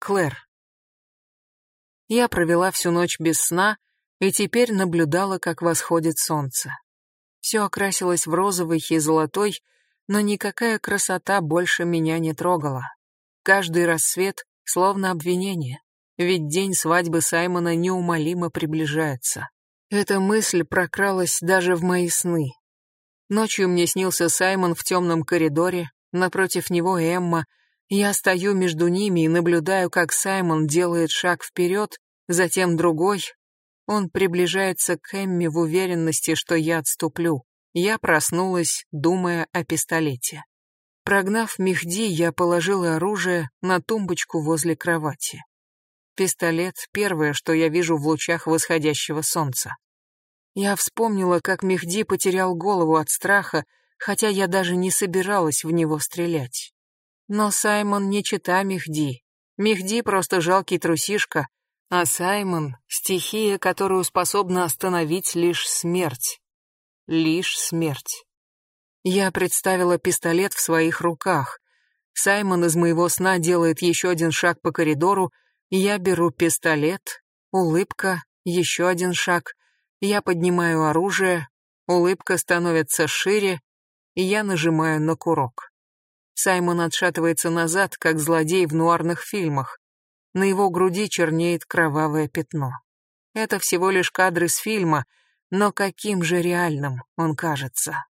Клэр. Я провела всю ночь без сна и теперь наблюдала, как восходит солнце. Все окрасилось в розовый и золотой, но никакая красота больше меня не трогала. Каждый рассвет словно обвинение, ведь день свадьбы Саймона неумолимо приближается. Эта мысль прокралась даже в мои сны. Ночью мне снился Саймон в темном коридоре, напротив него Эмма. Я стою между ними и наблюдаю, как Саймон делает шаг вперед, затем другой. Он приближается к Эмме в уверенности, что я отступлю. Я проснулась, думая о пистолете. Прогнав Мехди, я положила оружие на тумбочку возле кровати. Пистолет — первое, что я вижу в лучах восходящего солнца. Я вспомнила, как Мехди потерял голову от страха, хотя я даже не собиралась в него стрелять. Но Саймон не чита Мехди. Мехди просто жалкий трусишка, а Саймон — стихия, которую способна остановить лишь смерть. Лишь смерть. Я представила пистолет в своих руках. Саймон из моего сна делает еще один шаг по коридору, я беру пистолет, улыбка, еще один шаг. Я поднимаю оружие, улыбка становится шире, я нажимаю на курок. Саймон отшатывается назад, как злодей в нуарных фильмах. На его груди чернеет кровавое пятно. Это всего лишь кадры с фильма, но каким же реальным он кажется.